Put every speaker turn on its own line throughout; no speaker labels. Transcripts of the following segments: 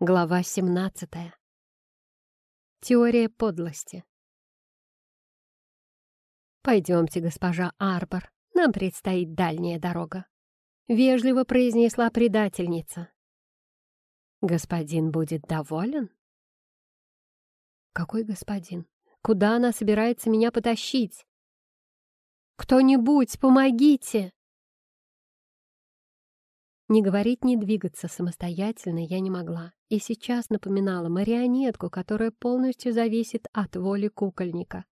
Глава 17. Теория подлости. «Пойдемте, госпожа Арбор, нам предстоит дальняя дорога», — вежливо произнесла предательница. «Господин будет доволен?» «Какой господин? Куда она собирается меня потащить?» «Кто-нибудь, помогите!» Не говорить, не двигаться самостоятельно я не могла, и сейчас напоминала марионетку, которая полностью зависит от воли кукольника.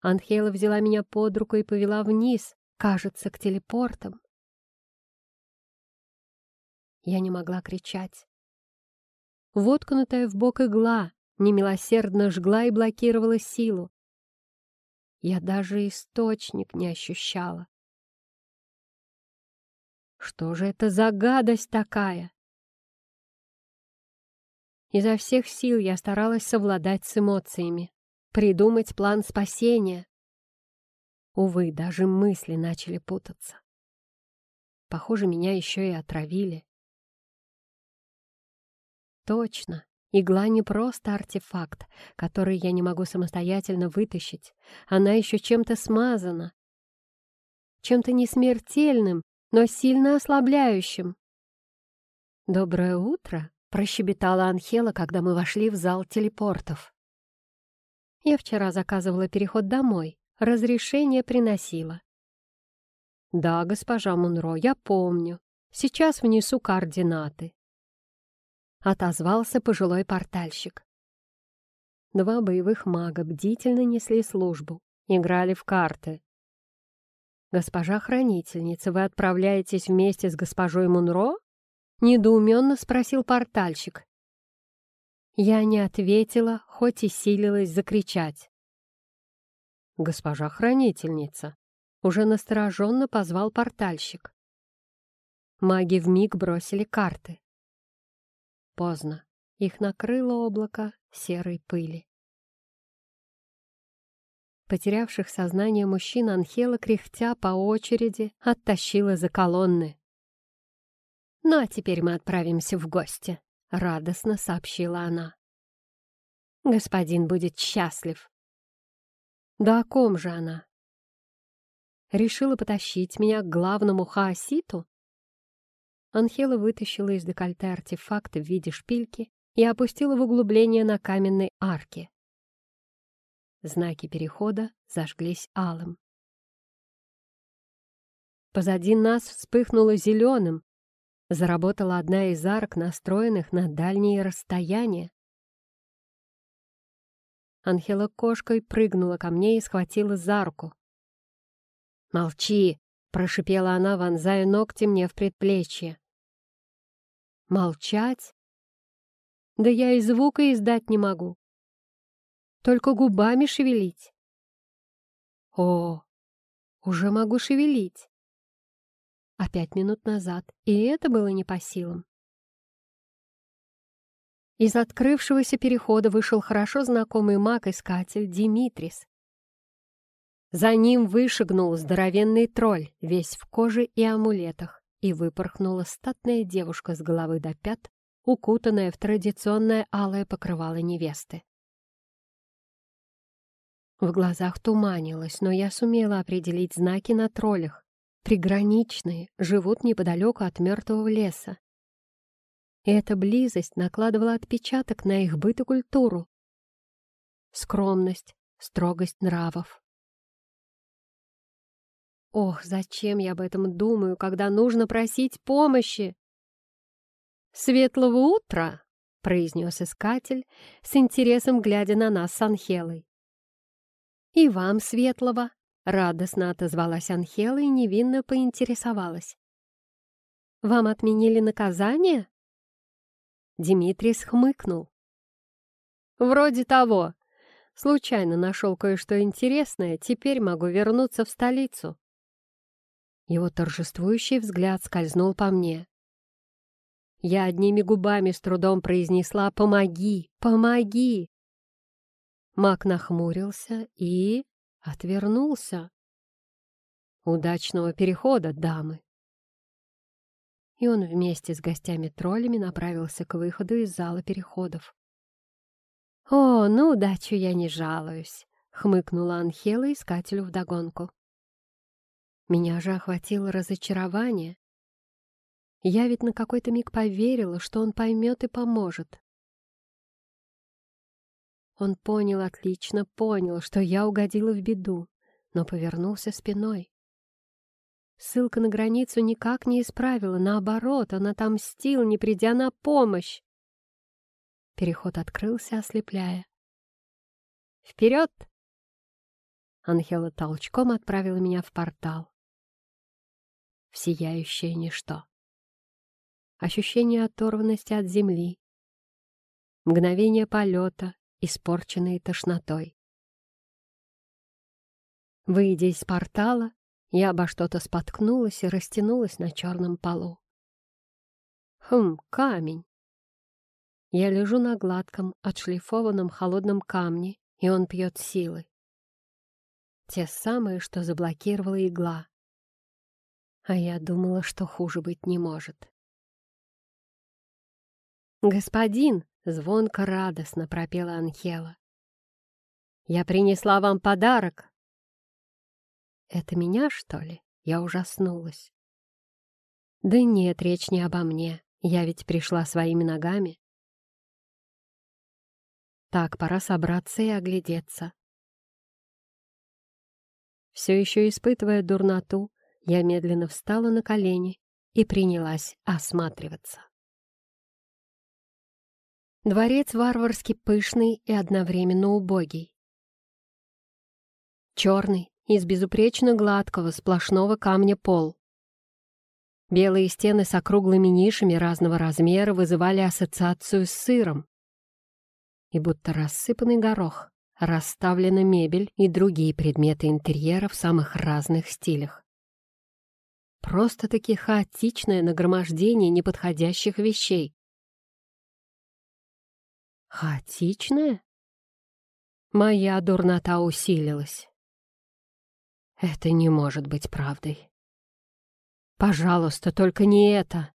Анхела взяла меня под руку и повела вниз, кажется, к телепортам. Я не могла кричать. Воткнутая в бок игла немилосердно жгла и блокировала силу. Я даже источник не ощущала. Что же это за гадость такая? Изо всех сил я старалась совладать с эмоциями, придумать план спасения. Увы, даже мысли начали путаться. Похоже, меня еще и отравили. Точно, игла не просто артефакт, который я не могу самостоятельно вытащить. Она еще чем-то смазана. Чем-то несмертельным, но сильно ослабляющим. «Доброе утро!» — прощебетала Анхела, когда мы вошли в зал телепортов. «Я вчера заказывала переход домой, разрешение приносила». «Да, госпожа Мунро, я помню. Сейчас внесу координаты». Отозвался пожилой портальщик. Два боевых мага бдительно несли службу, играли в карты. «Госпожа хранительница, вы отправляетесь вместе с госпожой Мунро?» — недоуменно спросил портальщик. Я не ответила, хоть и силилась закричать. «Госпожа хранительница!» — уже настороженно позвал портальщик. Маги вмиг бросили карты. Поздно. Их накрыло облако серой пыли. Потерявших сознание мужчин Анхела, кряхтя по очереди, оттащила за колонны. «Ну а теперь мы отправимся в гости», — радостно сообщила она. «Господин будет счастлив». «Да о ком же она?» «Решила потащить меня к главному хаоситу?» Анхела вытащила из декольте артефакт в виде шпильки и опустила в углубление на каменной арке. Знаки перехода зажглись алым. Позади нас вспыхнуло зеленым. Заработала одна из арок, настроенных на дальние расстояния. Анхела кошкой прыгнула ко мне и схватила за руку. «Молчи!» — прошипела она, вонзая ногти мне в предплечье. «Молчать? Да я и звука издать не могу только губами шевелить. О, уже могу шевелить. А пять минут назад и это было не по силам. Из открывшегося перехода вышел хорошо знакомый маг-искатель Димитрис. За ним вышагнул здоровенный тролль, весь в коже и амулетах, и выпорхнула статная девушка с головы до пят, укутанная в традиционное алое покрывало невесты. В глазах туманилось, но я сумела определить знаки на троллях. Приграничные, живут неподалеку от мертвого леса. И эта близость накладывала отпечаток на их быт и культуру. Скромность, строгость нравов. Ох, зачем я об этом думаю, когда нужно просить помощи? «Светлого утра!» — произнес искатель, с интересом глядя на нас с Анхелой. «И вам светлого!» — радостно отозвалась Анхела и невинно поинтересовалась. «Вам отменили наказание?» Димитрий схмыкнул. «Вроде того. Случайно нашел кое-что интересное, теперь могу вернуться в столицу». Его торжествующий взгляд скользнул по мне. Я одними губами с трудом произнесла «Помоги! Помоги!» Маг нахмурился и отвернулся. «Удачного перехода, дамы!» и он вместе с гостями-троллями направился к выходу из зала переходов. «О, ну, удачу я не жалуюсь», — хмыкнула Анхела искателю вдогонку. Меня же охватило разочарование. Я ведь на какой-то миг поверила, что он поймет и поможет. Он понял отлично, понял, что я угодила в беду, но повернулся спиной. Ссылка на границу никак не исправила, наоборот, он отомстил, не придя на помощь. Переход открылся, ослепляя. «Вперед!» Анхела толчком отправила меня в портал. В сияющее ничто. Ощущение оторванности от земли. Мгновение полета, испорченные тошнотой. Выйдя из портала, я обо что-то споткнулась и растянулась на черном полу. Хм, камень. Я лежу на гладком, отшлифованном холодном камне, и он пьет силы. Те самые, что заблокировала игла. А я думала, что хуже быть не может. «Господин!» — звонко радостно пропела Анхела. «Я принесла вам подарок!» Это меня, что ли? Я ужаснулась. Да нет, речь не обо мне. Я ведь пришла своими ногами. Так, пора собраться и оглядеться. Все еще испытывая дурноту, я медленно встала на колени и принялась осматриваться. Дворец варварски пышный и одновременно убогий. Черный, из безупречно гладкого сплошного камня пол. Белые стены с округлыми нишами разного размера вызывали ассоциацию с сыром. И будто рассыпанный горох, расставлена мебель и другие предметы интерьера в самых разных стилях. Просто-таки хаотичное нагромождение неподходящих вещей. Хаотичное? Моя дурнота усилилась. Это не может быть правдой. Пожалуйста, только не это.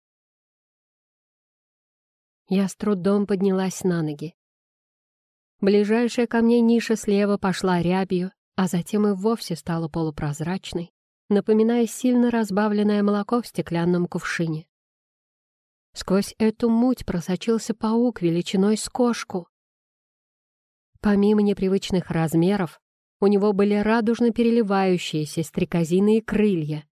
Я с трудом поднялась на ноги. Ближайшая ко мне ниша слева пошла рябью, а затем и вовсе стала полупрозрачной, напоминая сильно разбавленное молоко в стеклянном кувшине. Сквозь эту муть просочился паук величиной с кошку. Помимо непривычных размеров, у него были радужно переливающиеся стрекозиные крылья.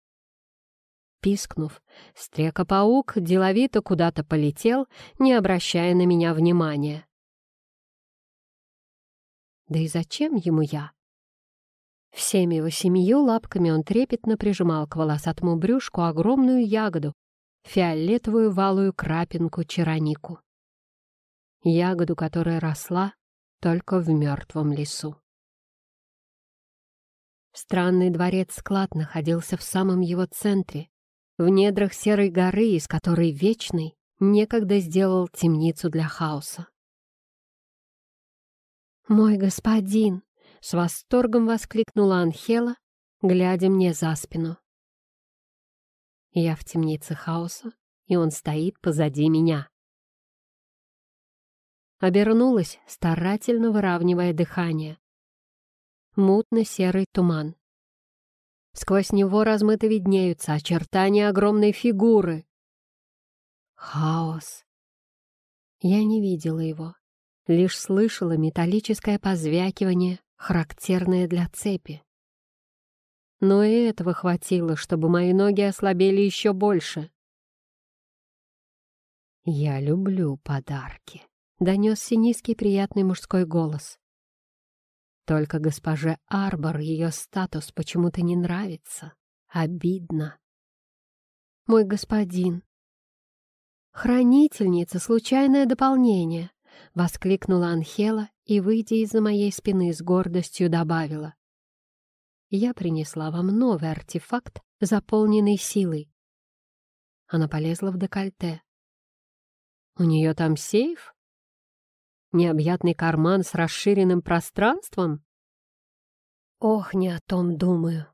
Пискнув, стрека-паук деловито куда-то полетел, не обращая на меня внимания. Да и зачем ему я? Всеми восемью лапками он трепетно прижимал к волосатому брюшку огромную ягоду, фиолетовую валую крапинку черонику. Ягоду, которая росла только в мертвом лесу. Странный дворец-склад находился в самом его центре, в недрах серой горы, из которой Вечный некогда сделал темницу для хаоса. «Мой господин!» — с восторгом воскликнула Анхела, глядя мне за спину. Я в темнице хаоса, и он стоит позади меня. Обернулась, старательно выравнивая дыхание мутно-серый туман. Сквозь него размыто виднеются очертания огромной фигуры. Хаос. Я не видела его, лишь слышала металлическое позвякивание, характерное для цепи. Но и этого хватило, чтобы мои ноги ослабели еще больше. «Я люблю подарки», — донесся низкий приятный мужской голос. Только госпоже Арбор ее статус почему-то не нравится. Обидно. Мой господин. Хранительница, случайное дополнение, воскликнула Анхела и, выйдя из-за моей спины с гордостью, добавила. Я принесла вам новый артефакт, заполненный силой. Она полезла в декольте. У нее там сейф? Необъятный карман с расширенным пространством? Ох, не о том думаю.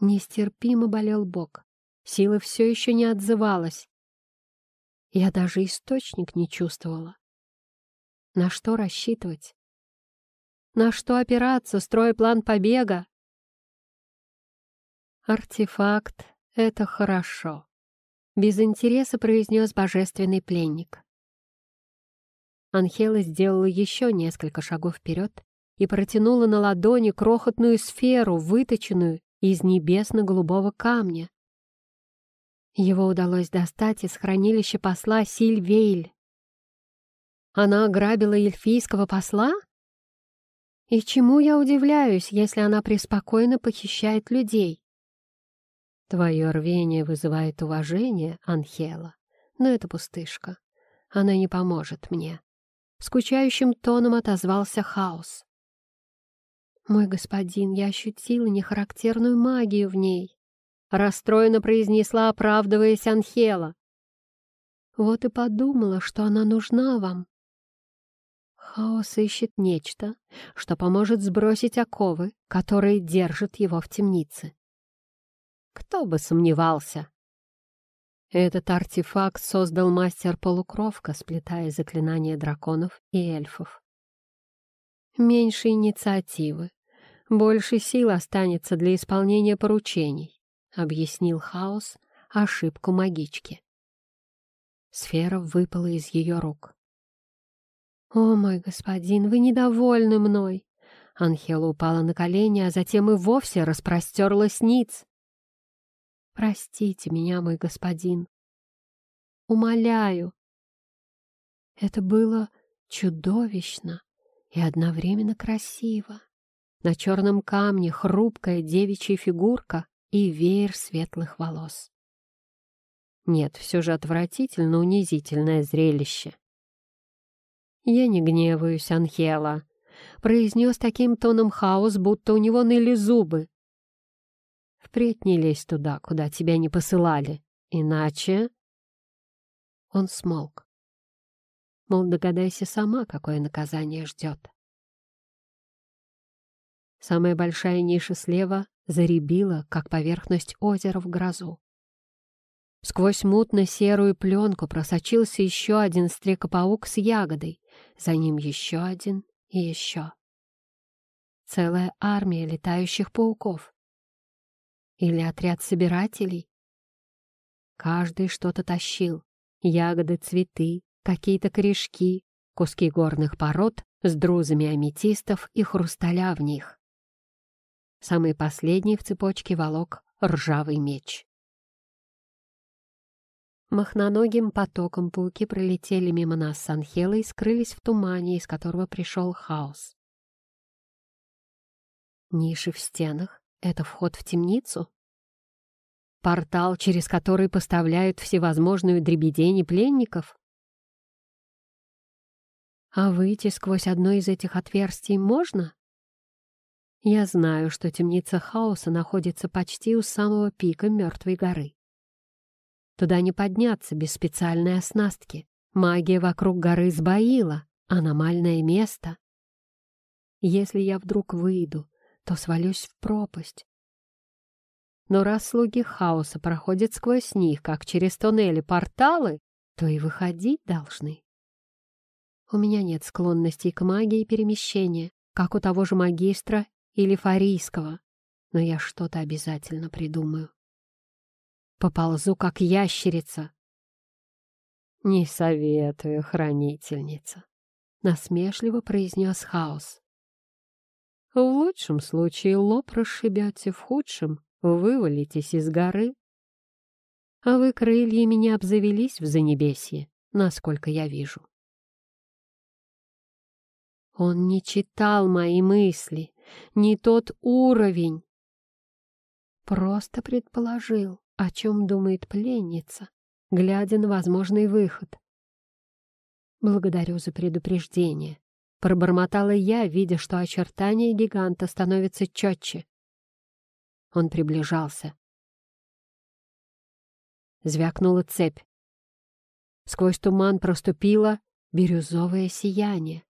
Нестерпимо болел бок. Сила все еще не отзывалась. Я даже источник не чувствовала. На что рассчитывать? На что опираться, строя план побега? Артефакт — это хорошо. Без интереса произнес божественный пленник. Анхела сделала еще несколько шагов вперед и протянула на ладони крохотную сферу, выточенную из небесно-голубого камня. Его удалось достать из хранилища посла Сильвейль. Она ограбила эльфийского посла? И чему я удивляюсь, если она преспокойно похищает людей? Твое рвение вызывает уважение, Анхела, но это пустышка. Она не поможет мне. Скучающим тоном отозвался хаос. «Мой господин, я ощутила нехарактерную магию в ней», — расстроенно произнесла, оправдываясь Анхела. «Вот и подумала, что она нужна вам». Хаос ищет нечто, что поможет сбросить оковы, которые держат его в темнице. Кто бы сомневался. Этот артефакт создал мастер-полукровка, сплетая заклинания драконов и эльфов. Меньше инициативы, больше сил останется для исполнения поручений, объяснил Хаос ошибку магички. Сфера выпала из ее рук. «О, мой господин, вы недовольны мной!» Анхела упала на колени, а затем и вовсе распростерлась ниц. Простите меня, мой господин. Умоляю. Это было чудовищно и одновременно красиво. На черном камне хрупкая девичья фигурка и веер светлых волос. Нет, все же отвратительно унизительное зрелище. «Я не гневаюсь, Анхела», — произнес таким тоном хаос, будто у него ныли зубы. Впредь не лезь туда, куда тебя не посылали, иначе...» Он смолк. Мол, догадайся сама, какое наказание ждет. Самая большая ниша слева заребила, как поверхность озера в грозу. Сквозь мутно-серую пленку просочился еще один стрекопаук с ягодой, за ним еще один и еще. Целая армия летающих пауков. Или отряд собирателей? Каждый что-то тащил. Ягоды, цветы, какие-то корешки, куски горных пород с друзами аметистов и хрусталя в них. Самый последний в цепочке волок ржавый меч. Махноногим потоком пауки пролетели мимо нас с Анхелой и скрылись в тумане, из которого пришел хаос. Ниши в стенах это вход в темницу? Портал, через который поставляют всевозможную дребедень пленников? А выйти сквозь одно из этих отверстий можно? Я знаю, что темница хаоса находится почти у самого пика Мертвой горы. Туда не подняться без специальной оснастки. Магия вокруг горы сбоила, аномальное место. Если я вдруг выйду то свалюсь в пропасть. Но раз слуги хаоса проходят сквозь них, как через туннели порталы, то и выходить должны. У меня нет склонностей к магии перемещения, как у того же магистра или фарийского, но я что-то обязательно придумаю. Поползу, как ящерица. «Не советую, хранительница», — насмешливо произнес хаос. В лучшем случае лоб расшибете, в худшем вывалитесь из горы. А вы крыльями не обзавелись в Занебесье, насколько я вижу. Он не читал мои мысли, не тот уровень. Просто предположил, о чем думает пленница, глядя на возможный выход. Благодарю за предупреждение. Пробормотала я, видя, что очертания гиганта становятся четче. Он приближался. Звякнула цепь. Сквозь туман проступило бирюзовое сияние.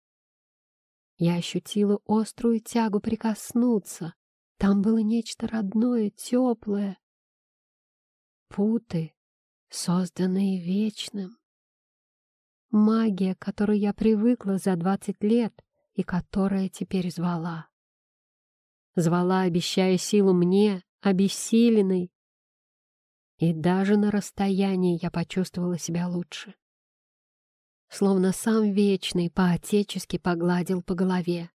Я ощутила острую тягу прикоснуться. Там было нечто родное, теплое. Путы, созданные вечным. Магия, к которой я привыкла за двадцать лет и которая теперь звала. Звала, обещая силу мне, обессиленной. И даже на расстоянии я почувствовала себя лучше. Словно сам Вечный по-отечески погладил по голове.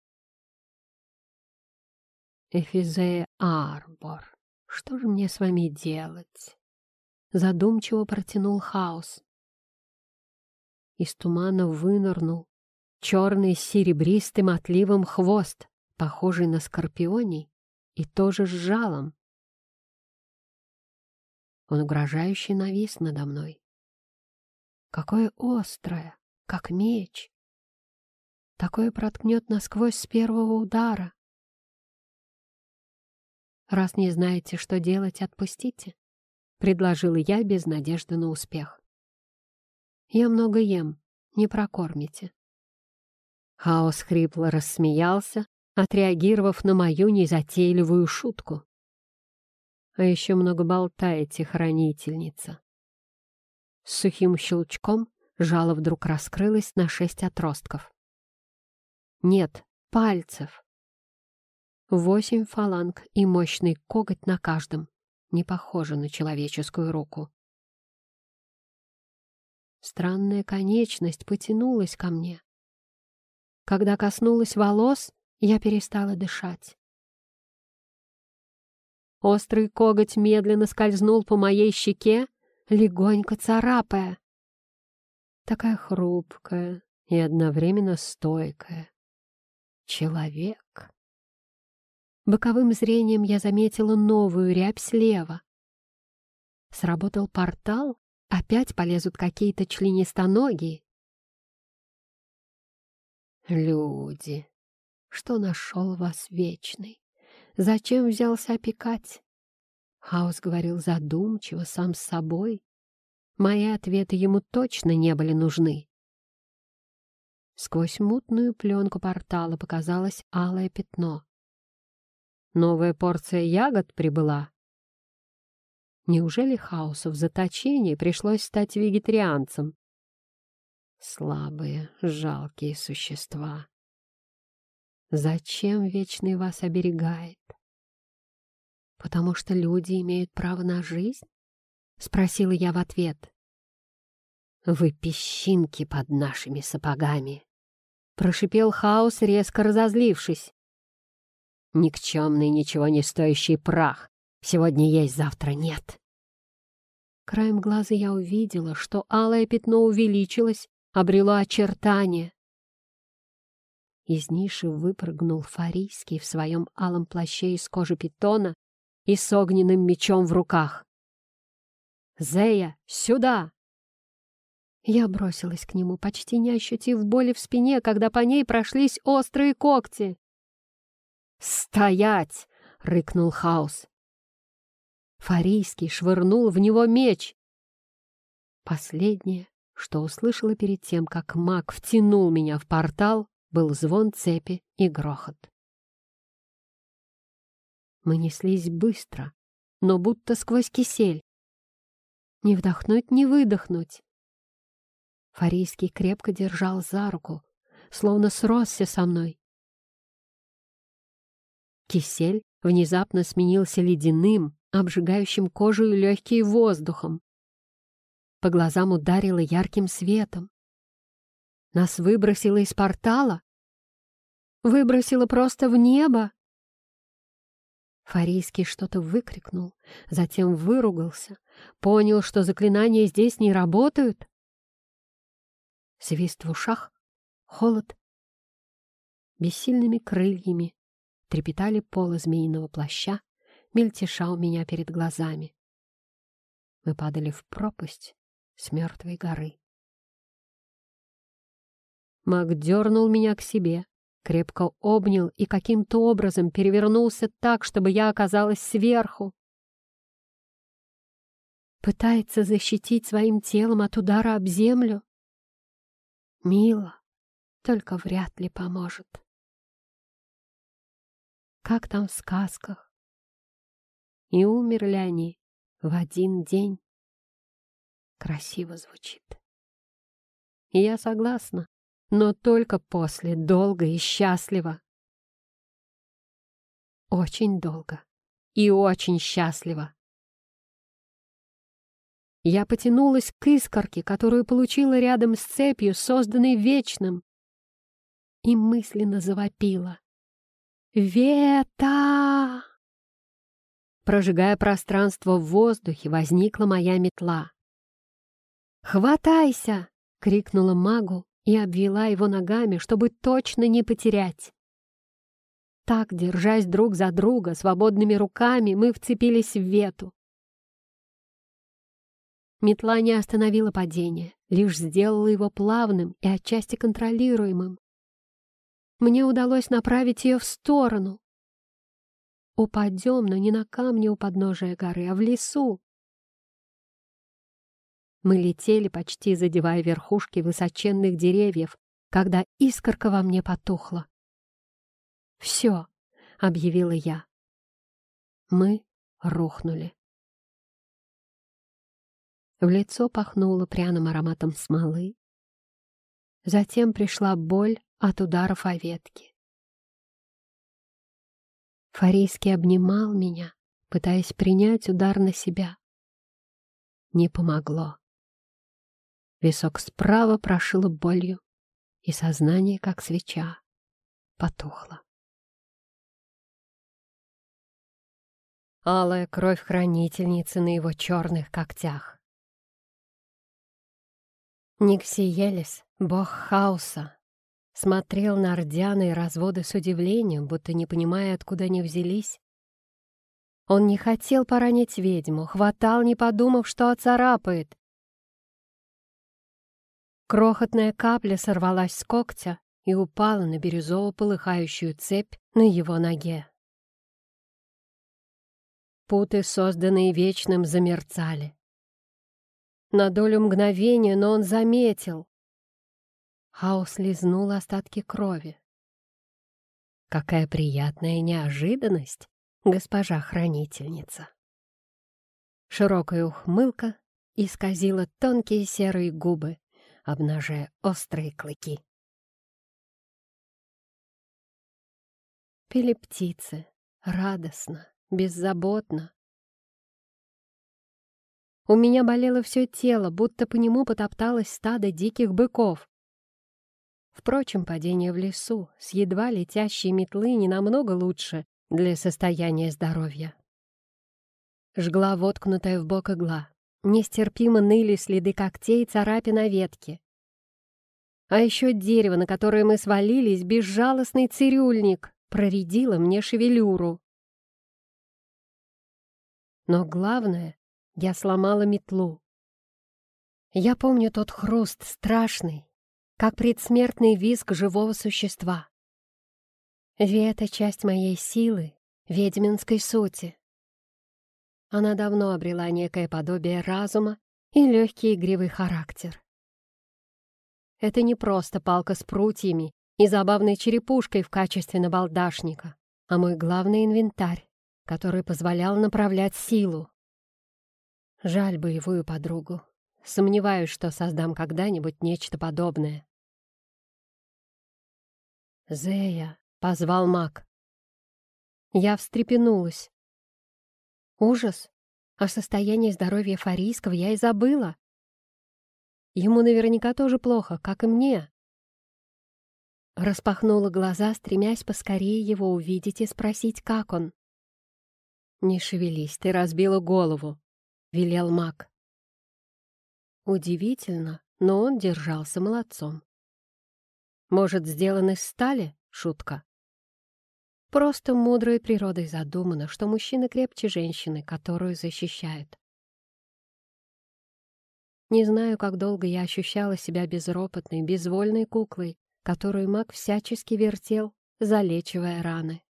Эфизея Арбор, что же мне с вами делать? Задумчиво протянул хаос. Из тумана вынырнул черный с серебристым отливом хвост, похожий на скорпионий, и тоже с жалом. Он угрожающе навис надо мной. Какое острое, как меч. Такое проткнет насквозь с первого удара. «Раз не знаете, что делать, отпустите», — предложила я без надежды на успех. «Я много ем, не прокормите». Хаос хрипло рассмеялся, отреагировав на мою незатейливую шутку. «А еще много болтаете, хранительница». С сухим щелчком жало вдруг раскрылось на шесть отростков. Нет, пальцев. Восемь фаланг и мощный коготь на каждом. Не похоже на человеческую руку. Странная конечность потянулась ко мне. Когда коснулась волос, я перестала дышать. Острый коготь медленно скользнул по моей щеке, легонько царапая. Такая хрупкая и одновременно стойкая. Человек. Боковым зрением я заметила новую рябь слева. Сработал портал, опять полезут какие-то членистоногие. Люди, что нашел вас вечный? Зачем взялся опекать? Хаос говорил задумчиво, сам с собой. Мои ответы ему точно не были нужны. Сквозь мутную пленку портала показалось алое пятно. Новая порция ягод прибыла. Неужели хаосу в заточении пришлось стать вегетарианцем? Слабые, жалкие существа. Зачем Вечный вас оберегает? Потому что люди имеют право на жизнь? Спросила я в ответ. Вы песчинки под нашими сапогами. Прошипел хаос, резко разозлившись. Никчемный, ничего не стоящий прах. Сегодня есть, завтра нет. Краем глаза я увидела, что алое пятно увеличилось, обрело очертания. Из ниши выпрыгнул Фарийский в своем алом плаще из кожи питона и с огненным мечом в руках. «Зея, сюда!» Я бросилась к нему, почти не ощутив боли в спине, когда по ней прошлись острые когти. «Стоять!» — рыкнул Хаос. Фарийский швырнул в него меч. Последнее, что услышала перед тем, как маг втянул меня в портал, был звон цепи и грохот. Мы неслись быстро, но будто сквозь кисель. Не вдохнуть, не выдохнуть. Фарийский крепко держал за руку, словно сросся со мной. Кисель внезапно сменился ледяным, обжигающим кожу и легкие воздухом. По глазам ударило ярким светом. Нас выбросило из портала? Выбросило просто в небо? Фарийский что-то выкрикнул, затем выругался, понял, что заклинания здесь не работают. Свист в ушах, холод. Бессильными крыльями трепетали полы змеиного плаща, мельтеша у меня перед глазами. Мы падали в пропасть с мертвой горы. Маг дернул меня к себе, крепко обнял и каким-то образом перевернулся так, чтобы я оказалась сверху. Пытается защитить своим телом от удара об землю? Мило, только вряд ли поможет как там в сказках. И умерли они в один день. красиво звучит. Я согласна, но только после, долго и счастливо. Очень долго и очень счастливо. Я потянулась к искорке, которую получила рядом с цепью, созданной вечным, и мысленно завопила. «Вета!» Прожигая пространство в воздухе, возникла моя метла. «Хватайся!» — крикнула магу и обвела его ногами, чтобы точно не потерять. Так, держась друг за друга, свободными руками, мы вцепились в вету. Метла не остановила падение, лишь сделала его плавным и отчасти контролируемым. Мне удалось направить ее в сторону. Упадем, но не на камне у подножия горы, а в лесу. Мы летели, почти задевая верхушки высоченных деревьев, когда искорка во мне потухла. «Все», — объявила я. Мы рухнули. В лицо пахнуло пряным ароматом смолы. Затем пришла боль от ударов о ветки. Фарийский обнимал меня, пытаясь принять удар на себя. Не помогло. Висок справа прошило болью, и сознание, как свеча, потухло. Алая кровь хранительницы на его черных когтях. Никсиелис, бог хаоса, смотрел на ордяны и разводы с удивлением, будто не понимая, откуда они взялись. Он не хотел поранить ведьму, хватал, не подумав, что оцарапает. Крохотная капля сорвалась с когтя и упала на бирюзово-полыхающую цепь на его ноге. Путы, созданные Вечным, замерцали. На долю мгновения, но он заметил. Хаос лизнул остатки крови. Какая приятная неожиданность, госпожа хранительница. Широкая ухмылка исказила тонкие серые губы, обнажая острые клыки. Пели птицы, радостно, беззаботно, у меня болело все тело, будто по нему потопталось стадо диких быков. Впрочем, падение в лесу с едва летящей метлы не намного лучше для состояния здоровья. Жгла воткнутая в бок игла. Нестерпимо ныли следы когтей царапин на ветке. А еще дерево, на которое мы свалились, безжалостный цирюльник, проредило мне шевелюру. Но главное, я сломала метлу. Я помню тот хруст страшный, как предсмертный визг живого существа. Это часть моей силы, ведьминской сути. Она давно обрела некое подобие разума и легкий игривый характер. Это не просто палка с прутьями и забавной черепушкой в качестве набалдашника, а мой главный инвентарь, который позволял направлять силу. Жаль боевую подругу. Сомневаюсь, что создам когда-нибудь нечто подобное. «Зея!» — позвал маг. Я встрепенулась. Ужас! О состоянии здоровья Фарийского я и забыла. Ему наверняка тоже плохо, как и мне. Распахнула глаза, стремясь поскорее его увидеть и спросить, как он. «Не шевелись, ты разбила голову», — велел маг. Удивительно, но он держался молодцом. Может, сделан из стали? Шутка. Просто мудрой природой задумано, что мужчина крепче женщины, которую защищает. Не знаю, как долго я ощущала себя безропотной, безвольной куклой, которую маг всячески вертел, залечивая раны.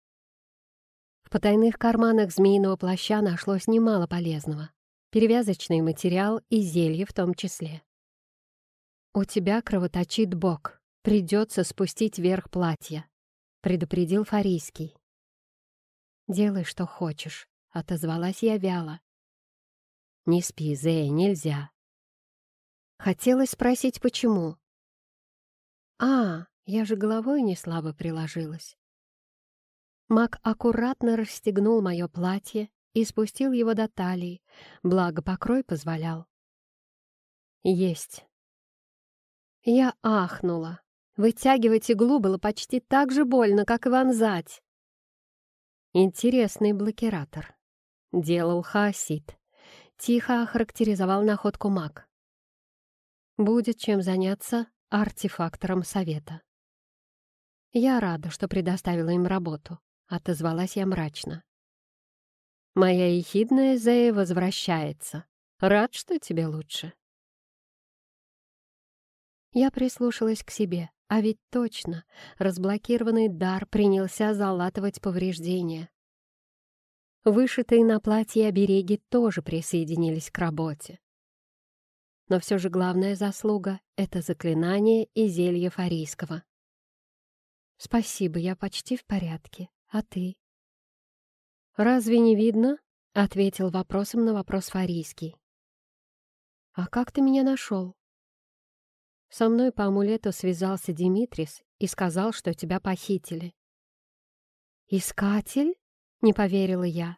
В потайных карманах змеиного плаща нашлось немало полезного перевязочный материал и зелье в том числе. «У тебя кровоточит бок, придется спустить верх платья», — предупредил Фарийский. «Делай, что хочешь», — отозвалась я вяло. «Не спи, Зея, нельзя. Хотелось спросить, почему. А, я же головой не слабо приложилась. Мак аккуратно расстегнул мое платье и спустил его до талии, благо покрой позволял. Есть. Я ахнула. Вытягивать иглу было почти так же больно, как и вонзать. Интересный блокиратор. Делал хаосит. Тихо охарактеризовал находку маг. Будет чем заняться артефактором совета. Я рада, что предоставила им работу, отозвалась я мрачно. Моя ехидная Зея возвращается. Рад, что тебе лучше. Я прислушалась к себе, а ведь точно, разблокированный дар принялся залатывать повреждения. Вышитые на платье обереги тоже присоединились к работе. Но все же главная заслуга — это заклинание и зелье Фарийского. «Спасибо, я почти в порядке. А ты?» «Разве не видно?» — ответил вопросом на вопрос Фарийский. «А как ты меня нашел?» Со мной по амулету связался Димитрис и сказал, что тебя похитили. «Искатель?» — не поверила я.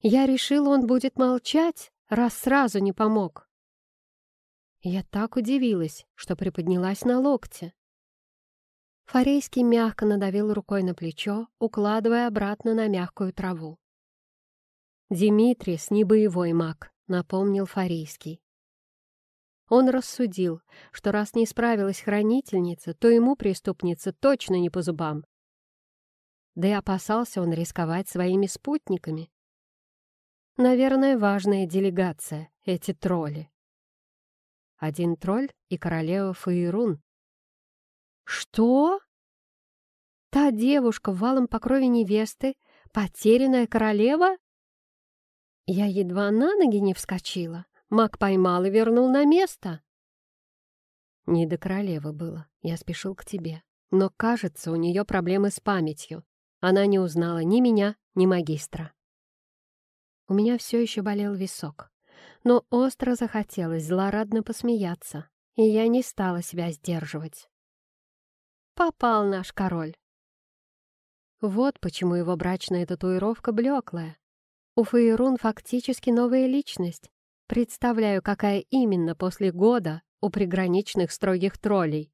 Я решила, он будет молчать, раз сразу не помог. Я так удивилась, что приподнялась на локте. Форейский мягко надавил рукой на плечо, укладывая обратно на мягкую траву. «Димитрис не боевой маг», — напомнил Форейский. Он рассудил, что раз не справилась хранительница, то ему преступница точно не по зубам. Да и опасался он рисковать своими спутниками. Наверное, важная делегация, эти тролли. Один тролль и королева Фаерун. Что? Та девушка в валом покрове невесты, потерянная королева? Я едва на ноги не вскочила. Маг поймал и вернул на место. Не до королевы было, я спешил к тебе. Но, кажется, у нее проблемы с памятью. Она не узнала ни меня, ни магистра. У меня все еще болел висок, но остро захотелось злорадно посмеяться, и я не стала себя сдерживать. Попал наш король. Вот почему его брачная татуировка блеклая. У Фаерун фактически новая личность, Представляю, какая именно после года у приграничных строгих троллей.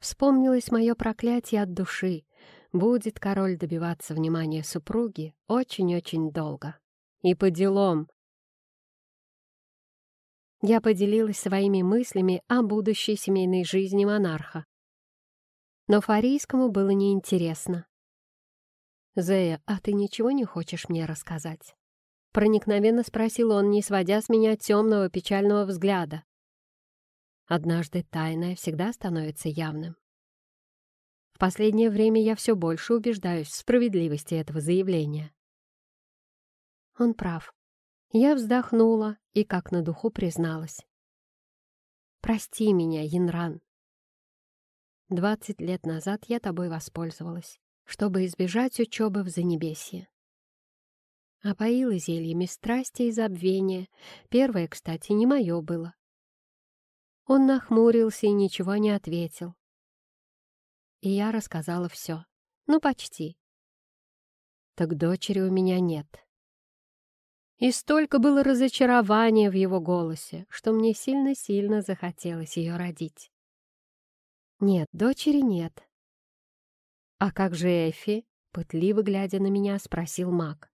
Вспомнилось мое проклятие от души. Будет король добиваться внимания супруги очень-очень долго. И по делам. Я поделилась своими мыслями о будущей семейной жизни монарха. Но Фарийскому было неинтересно. «Зея, а ты ничего не хочешь мне рассказать?» Проникновенно спросил он, не сводя с меня темного печального взгляда. Однажды тайное всегда становится явным. В последнее время я все больше убеждаюсь в справедливости этого заявления. Он прав. Я вздохнула и как на духу призналась. «Прости меня, Янран. Двадцать лет назад я тобой воспользовалась, чтобы избежать учебы в Занебесье опоила зельями страсти и забвения. Первое, кстати, не мое было. Он нахмурился и ничего не ответил. И я рассказала все. Ну, почти. Так дочери у меня нет. И столько было разочарования в его голосе, что мне сильно-сильно захотелось ее родить. Нет, дочери нет. А как же Эфи? Пытливо глядя на меня, спросил маг.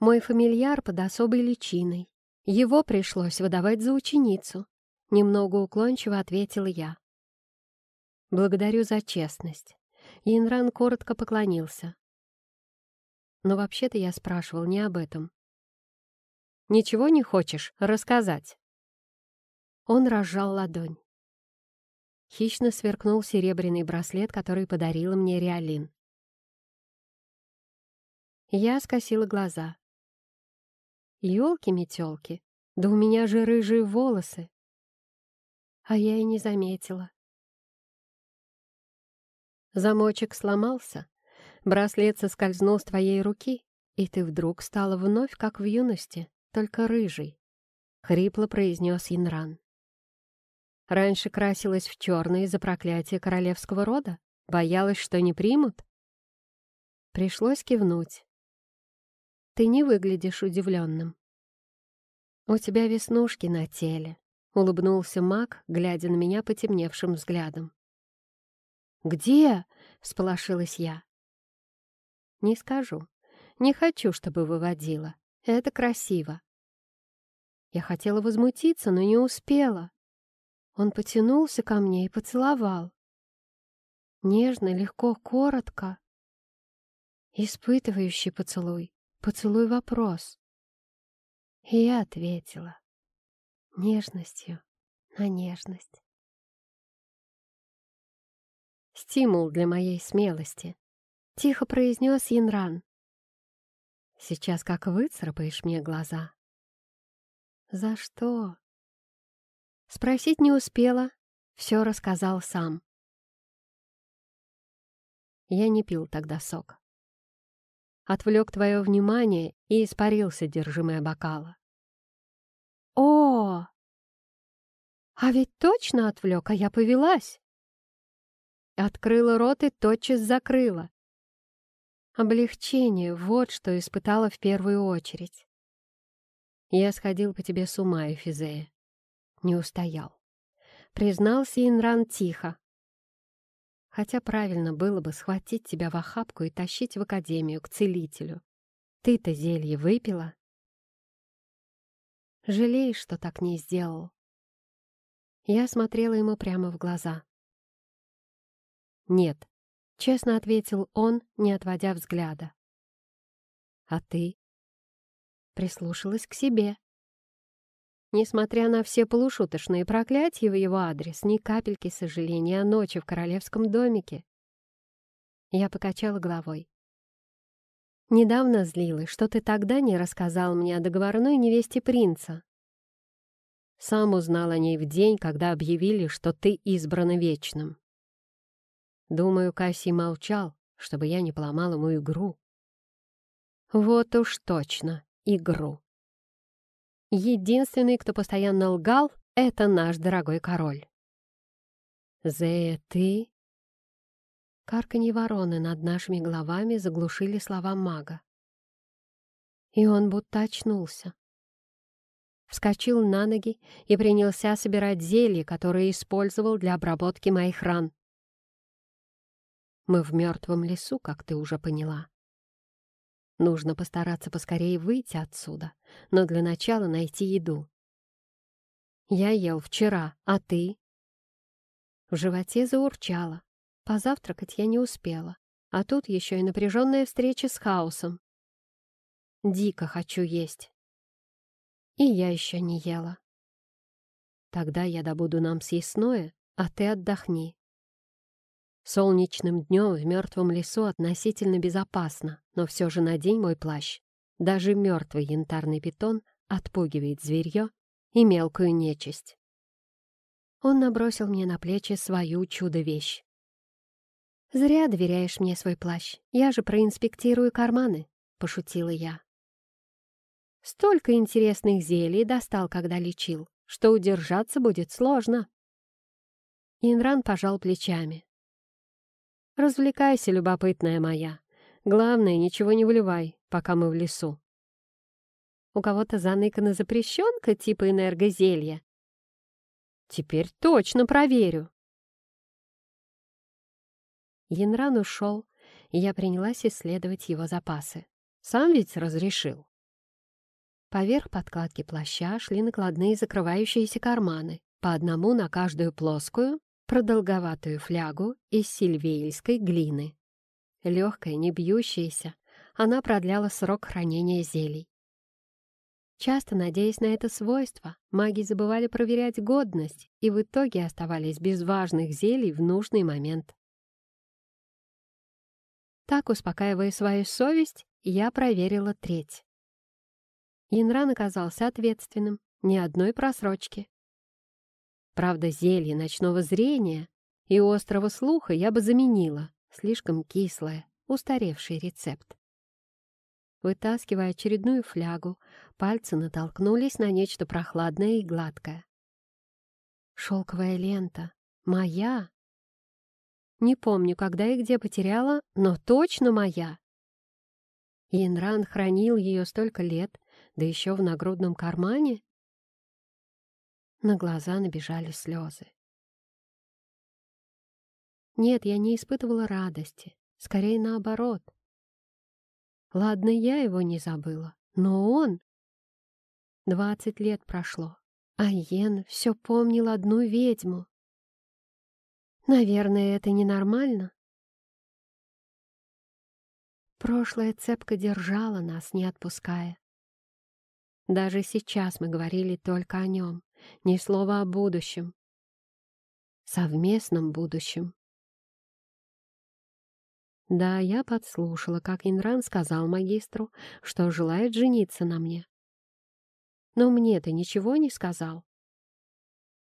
Мой фамильяр под особой личиной. Его пришлось выдавать за ученицу. Немного уклончиво ответил я. Благодарю за честность. Инран коротко поклонился. Но вообще-то я спрашивал не об этом. «Ничего не хочешь рассказать?» Он разжал ладонь. Хищно сверкнул серебряный браслет, который подарила мне Реалин. Я скосила глаза. Ёлки-метёлки, да у меня же рыжие волосы. А я и не заметила. Замочек сломался, браслет соскользнул с твоей руки, и ты вдруг стала вновь, как в юности, только рыжий. хрипло произнес Янран. Раньше красилась в черное из-за проклятия королевского рода? Боялась, что не примут? Пришлось кивнуть. Ты не выглядишь удивленным. У тебя веснушки на теле, — улыбнулся маг, глядя на меня потемневшим взглядом. «Где?» — всполошилась я. «Не скажу. Не хочу, чтобы выводила. Это красиво». Я хотела возмутиться, но не успела. Он потянулся ко мне и поцеловал. Нежно, легко, коротко. Испытывающий поцелуй, поцелуй-вопрос. И я ответила нежностью на нежность. Стимул для моей смелости, тихо произнес Янран. Сейчас как выцарапаешь мне глаза. За что? Спросить не успела, все рассказал сам. Я не пил тогда сок. Отвлек твое внимание и испарил содержимое бокала. О! А ведь точно отвлек, а я повелась. Открыла рот и тотчас закрыла. Облегчение — вот что испытала в первую очередь. Я сходил по тебе с ума, Эфизея. Не устоял. Признался Инран тихо. Хотя правильно было бы схватить тебя в охапку и тащить в академию к целителю. Ты-то зелье выпила? Жалеешь, что так не сделал?» Я смотрела ему прямо в глаза. «Нет», — честно ответил он, не отводя взгляда. «А ты?» Прислушалась к себе. Несмотря на все полушуточные проклятия в его адрес, ни капельки сожаления о ночи в королевском домике. Я покачала головой. Недавно злилась, что ты тогда не рассказал мне о договорной невесте принца. Сам узнал о ней в день, когда объявили, что ты избрана вечным. Думаю, Кассий молчал, чтобы я не поломал ему игру. Вот уж точно, игру. Единственный, кто постоянно лгал, — это наш дорогой король. Зея, ты Карканье вороны над нашими головами заглушили слова мага. И он будто очнулся. Вскочил на ноги и принялся собирать зелье, которое использовал для обработки моих ран. Мы в мертвом лесу, как ты уже поняла. Нужно постараться поскорее выйти отсюда, но для начала найти еду. Я ел вчера, а ты? В животе заурчало. Позавтракать я не успела, а тут еще и напряженная встреча с хаосом. Дико хочу есть. И я еще не ела. Тогда я добуду нам съестное, а ты отдохни. Солнечным днем в мертвом лесу относительно безопасно, но все же надень мой плащ. Даже мертвый янтарный питон отпугивает зверье и мелкую нечисть. Он набросил мне на плечи свою чудо-вещь. «Зря доверяешь мне свой плащ. Я же проинспектирую карманы», — пошутила я. Столько интересных зелий достал, когда лечил, что удержаться будет сложно. Инран пожал плечами. «Развлекайся, любопытная моя. Главное, ничего не выливай, пока мы в лесу». У кого-то заныкана запрещенка типа энергозелья. Теперь точно проверю. Янран ушел, и я принялась исследовать его запасы. Сам ведь разрешил. Поверх подкладки плаща шли накладные закрывающиеся карманы, по одному на каждую плоскую, продолговатую флягу из сильвеильской глины. Легкая, не бьющаяся, она продляла срок хранения зелий. Часто, надеясь на это свойство, маги забывали проверять годность и в итоге оставались без важных зелий в нужный момент. Так, успокаивая свою совесть, я проверила треть. Янран оказался ответственным, ни одной просрочки. Правда, зелье ночного зрения и острого слуха я бы заменила, слишком кислое, устаревший рецепт. Вытаскивая очередную флягу, пальцы натолкнулись на нечто прохладное и гладкое. Шелковая лента. Моя. Не помню, когда и где потеряла, но точно моя. Янран хранил ее столько лет, да еще в нагрудном кармане. На глаза набежали слезы. Нет, я не испытывала радости, скорее наоборот. Ладно, я его не забыла, но он... Двадцать лет прошло, а Йен все помнил одну ведьму. Наверное, это ненормально. Прошлая цепка держала нас, не отпуская. Даже сейчас мы говорили только о нем, ни слова о будущем. Совместном будущем. Да, я подслушала, как Инран сказал магистру, что желает жениться на мне. Но мне ты ничего не сказал.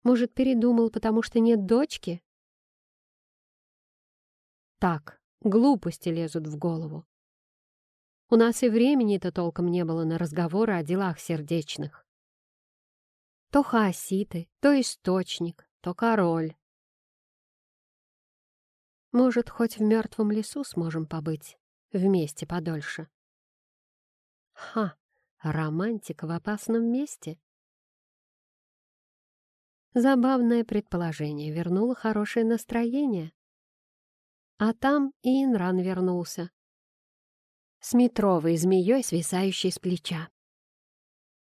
Может, передумал, потому что нет дочки? Так, глупости лезут в голову. У нас и времени-то толком не было на разговоры о делах сердечных. То хаоситы, то источник, то король. Может, хоть в мертвом лесу сможем побыть, вместе подольше. Ха, романтика в опасном месте. Забавное предположение вернуло хорошее настроение. А там и Инран вернулся. С метровой змеей, свисающей с плеча.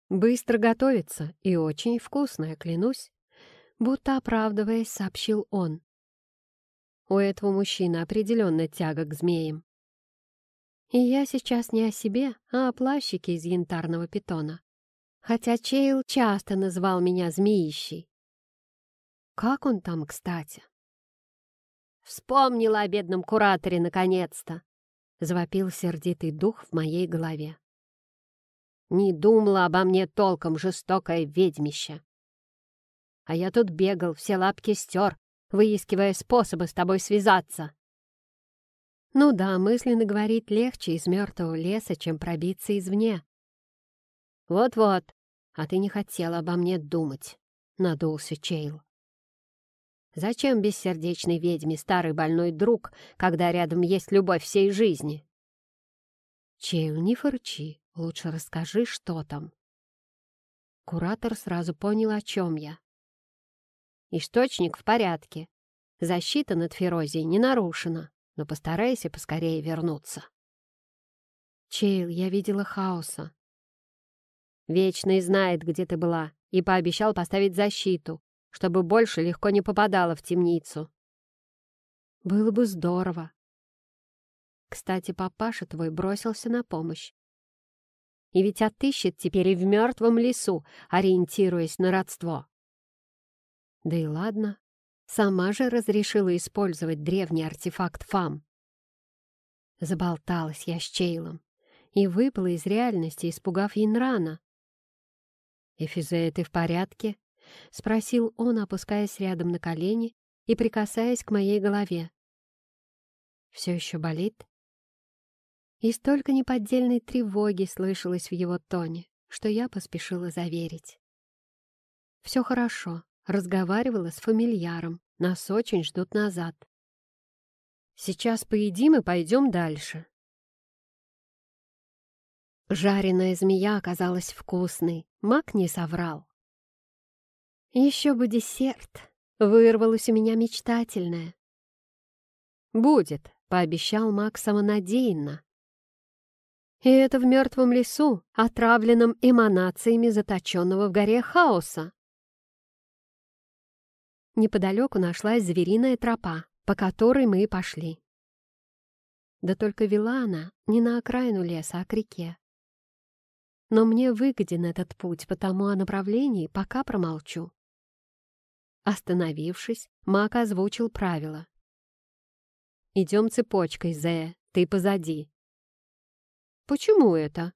Быстро готовится и очень вкусная, клянусь. Будто оправдываясь, сообщил он. У этого мужчины определенно тяга к змеям. И я сейчас не о себе, а о плащике из янтарного питона. Хотя Чейл часто называл меня змеищей. Как он там, кстати? Вспомнила о бедном кураторе наконец-то. Завопил сердитый дух в моей голове. Не думала обо мне толком жестокое ведьмище. А я тут бегал, все лапки стер, выискивая способы с тобой связаться. Ну да, мысленно говорить легче из мертвого леса, чем пробиться извне. Вот-вот, а ты не хотела обо мне думать, — надулся Чейл. Зачем бессердечной ведьме старый больной друг, когда рядом есть любовь всей жизни? Чейл, не фырчи, лучше расскажи, что там. Куратор сразу понял, о чем я. Источник в порядке. Защита над Ферозией не нарушена, но постарайся поскорее вернуться. Чейл, я видела хаоса. Вечный знает, где ты была, и пообещал поставить защиту, чтобы больше легко не попадала в темницу. Было бы здорово. Кстати, папаша твой бросился на помощь. И ведь отыщет теперь и в мертвом лесу, ориентируясь на родство. Да и ладно, сама же разрешила использовать древний артефакт ФАМ. Заболталась я с Чейлом и выпала из реальности, испугав Янрана. «Эфизе, ты в порядке?» — спросил он, опускаясь рядом на колени и прикасаясь к моей голове. «Все еще болит?» И столько неподдельной тревоги слышалось в его тоне, что я поспешила заверить. «Все хорошо», Разговаривала с фамильяром. Нас очень ждут назад. Сейчас поедим и пойдем дальше. Жареная змея оказалась вкусной. Мак не соврал. Еще бы десерт. Вырвалось у меня мечтательное. «Будет», — пообещал Мак самонадеянно. И это в мертвом лесу, отравленном эманациями заточенного в горе хаоса. Неподалеку нашлась звериная тропа, по которой мы и пошли. Да только вела она не на окраину леса, а к реке. Но мне выгоден этот путь, потому о направлении пока промолчу. Остановившись, Мак озвучил правила. «Идем цепочкой, Зея, ты позади». «Почему это?»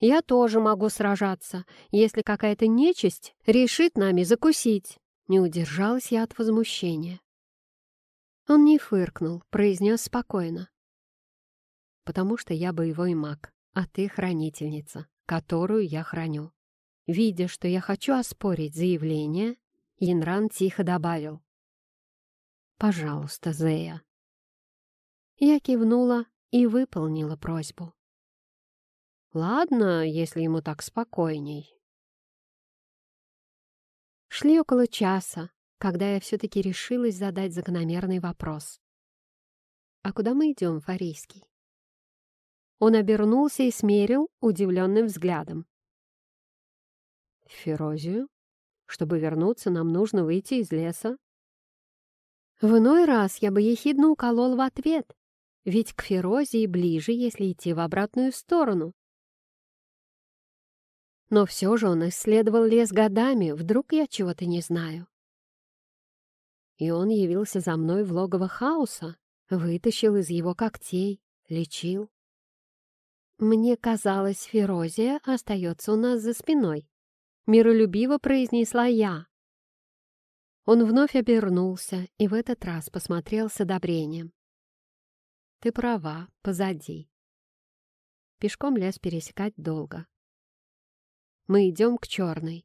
«Я тоже могу сражаться, если какая-то нечисть решит нами закусить». Не удержалась я от возмущения. Он не фыркнул, произнес спокойно. «Потому что я боевой маг, а ты хранительница. которую я храню. Видя, что я хочу оспорить заявление, Янран тихо добавил. «Пожалуйста, Зея». Я кивнула и выполнила просьбу. «Ладно, если ему так спокойней». Шли около часа, когда я все-таки решилась задать закономерный вопрос. «А куда мы идем, Фарийский?» Он обернулся и смерил удивленным взглядом. «В Ферозию? Чтобы вернуться, нам нужно выйти из леса». В иной раз я бы ехидно уколол в ответ, ведь к Ферозии ближе, если идти в обратную сторону. Но все же он исследовал лес годами, вдруг я чего-то не знаю. И он явился за мной в логово хаоса, вытащил из его когтей, лечил. «Мне казалось, Ферозия остается у нас за спиной», — миролюбиво произнесла я. Он вновь обернулся и в этот раз посмотрел с одобрением. «Ты права, позади». Пешком лес пересекать долго. Мы идем к Черной.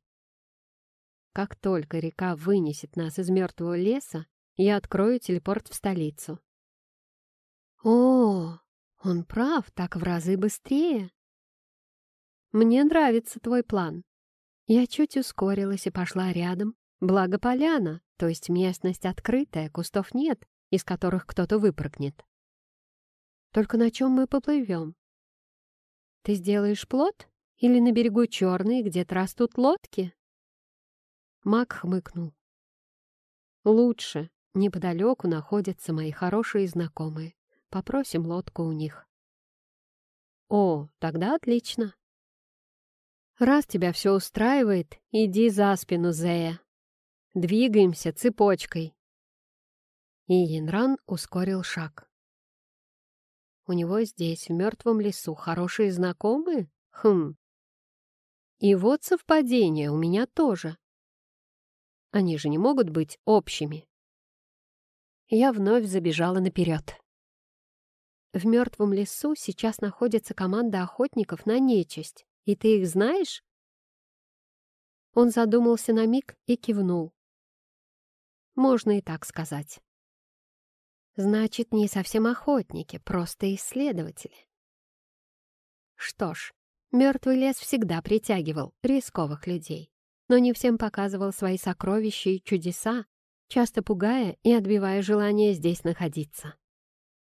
Как только река вынесет нас из мертвого леса, я открою телепорт в столицу. О, он прав, так в разы быстрее. Мне нравится твой план. Я чуть ускорилась и пошла рядом. Благо поляна, то есть местность открытая, кустов нет, из которых кто-то выпрыгнет. Только на чем мы поплывем? Ты сделаешь плот? Или на берегу черный, где-то растут лодки? Мак хмыкнул. Лучше. Неподалеку находятся мои хорошие знакомые. Попросим лодку у них. О, тогда отлично. Раз тебя все устраивает, иди за спину, Зея. Двигаемся цепочкой. И Янран ускорил шаг. У него здесь, в мертвом лесу, хорошие знакомые? Хм. И вот совпадение у меня тоже. Они же не могут быть общими. Я вновь забежала наперед. В мертвом лесу сейчас находится команда охотников на нечисть. И ты их знаешь?» Он задумался на миг и кивнул. «Можно и так сказать». «Значит, не совсем охотники, просто исследователи». Что ж, мертвый лес всегда притягивал рисковых людей, но не всем показывал свои сокровища и чудеса, часто пугая и отбивая желание здесь находиться.